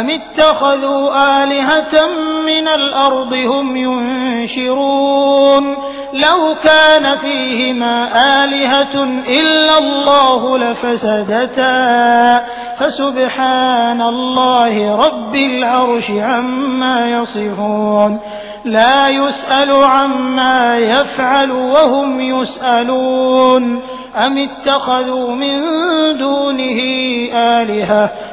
أم اتخذوا آلهة من الأرض هم ينشرون لو كان فيهما آلهة إلا الله لفسدتا فسبحان الله رب العرش عما يصفون لا يسأل عما يفعل وهم يسألون أم اتخذوا من دونه آلهة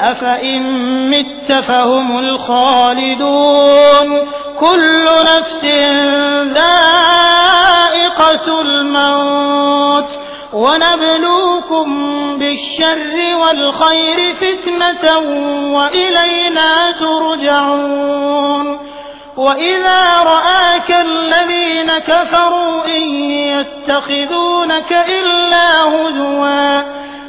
أفإن مت فهم الخالدون كل نفس ذائقة الموت ونبلوكم بالشر والخير فتنة وإلينا ترجعون وإذا رآك الذين كفروا إن يتخذونك إلا هزوا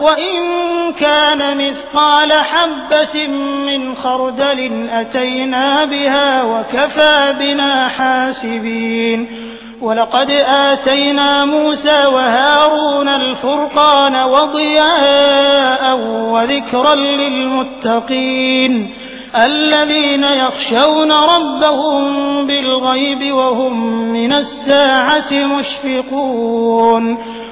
وإن كان مثقال حبة من خردل أتينا بها وكفى بنا حاسبين. ولقد آتينا موسى وهارون الفرقان وضياء وذكرا للمتقين. الذين يخشون ربهم بالغيب وهم من الساعة مشفقون.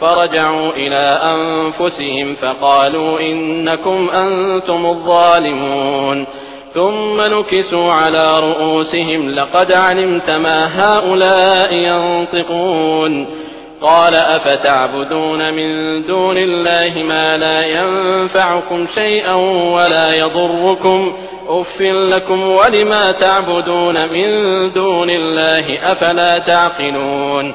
فرجعوا إلى أنفسهم فقالوا إنكم أنتم الظالمون. ثم نكسوا على رؤوسهم لقد علمت ما هؤلاء ينطقون. قال أفتعبدون من دون الله ما لا ينفعكم شيئا ولا يضركم. أف لكم ولما تعبدون من دون الله أفلا تعقلون.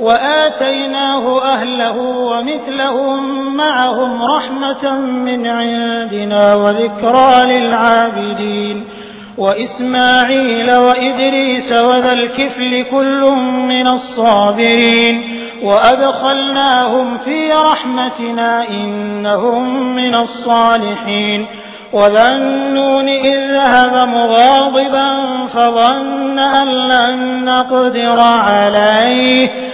وآتيناه أهله ومثلهم معهم رحمة من عندنا وذكرى للعابدين وإسماعيل وإدريس وذا الكفل كل من الصابرين وأدخلناهم في رحمتنا إنهم من الصالحين وذا النون إذ ذهب مغاضبا فظن أن لن نقدر عليه